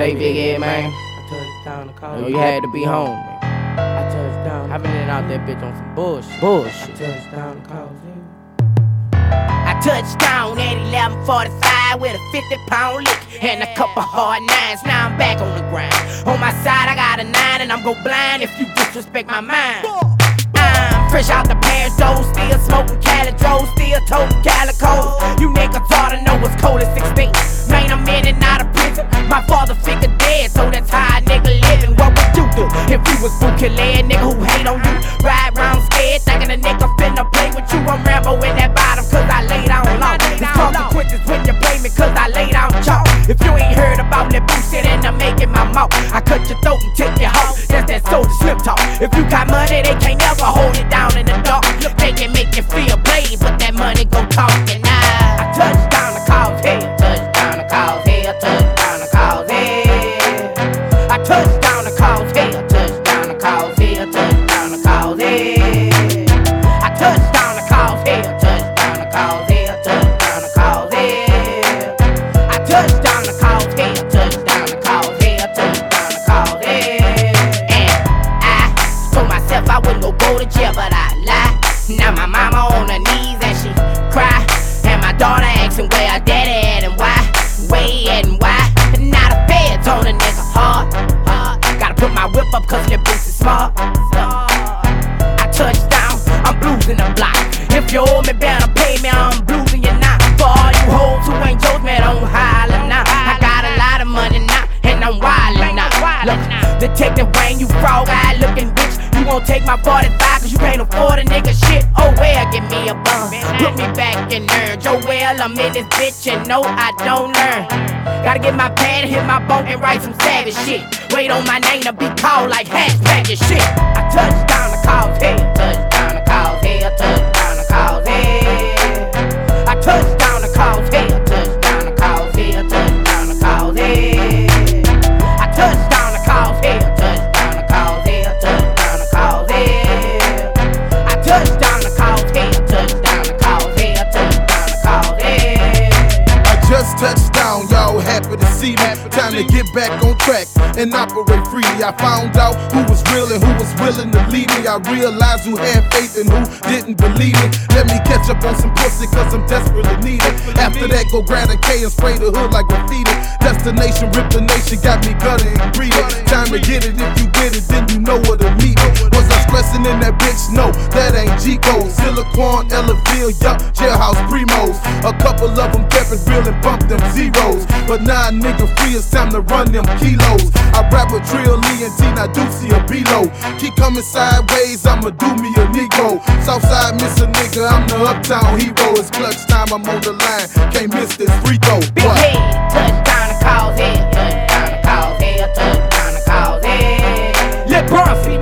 say, Big Ed, man? I touched down the You, call. know, you had to be home, man. I touched down. I've been in out that bitch on some bullshit. Bullshit. Touched down the call. I touched down at 11:45 with a 50 pound lick and a couple hard nines. Now I'm back on the grind. On my side, I got a nine and I'm go blind if you disrespect my mind. I'm fresh out the Paris dough, still smoking Cali Dro, still toting calico. You niggas ought to know what's cold at 16. Figure dead, so that's how a nigga living. What would you do if you was bookie led nigga who hate on you? Ride round scared, thinking a nigga finna play with you. I'm Rambo in that bottom, cause I lay down low. It's consequences when you play me, cause I lay down chalk. If you ain't heard about that bullshit and I'm making my mouth, I cut your throat and take your hoe. That's that soldier slip talk. If you got money, they can't never hold it down in the dark. They can make you feel played, but that money go talking. Touch I'm bluesing the block. If you owe me, better pay me, I'm bluesing you now. For all you hoes who ain't yours, man, don't holler now. I got a lot of money now, and I'm wildin' now. Look, Detective Wayne, you frog eye looking bitch. You won't take my 45 cause you can't afford a nigga shit. Oh well, give me a bun. Put me back in there. Joe well, I'm in this bitch and no, I don't learn. Gotta get my pad, hit my boat and write some savage shit. Wait on my name to be called like hashtag and shit. I touch down the cause head, touch see me. Time to get back on track and operate freely. I found out who was real and who was willing to lead me. I realized who had faith and who didn't believe it. Let me catch up on some pussy cause I'm desperately needed. After that, go grab a K and spray the hood like graffiti. Destination, rip the nation, got me gutted and greedy. Time to get it, if you get it, Listen in that bitch, no, that ain't G-Code. Siliquan, Ellaville, yup, jailhouse primos. A couple of them kept it real and bumped them zeros. But now nah, nigga free, it's time to run them kilos. I rap with Trill Lee and Tina Ducey and Below. Keep coming sideways, I'ma do me a Negro. Southside miss a nigga, I'm the uptown hero. It's clutch time, I'm on the line. Can't miss this free throw. Big what? head, touchdown to cause it. touchdown to cause head, touchdown to cause it. Let Bronson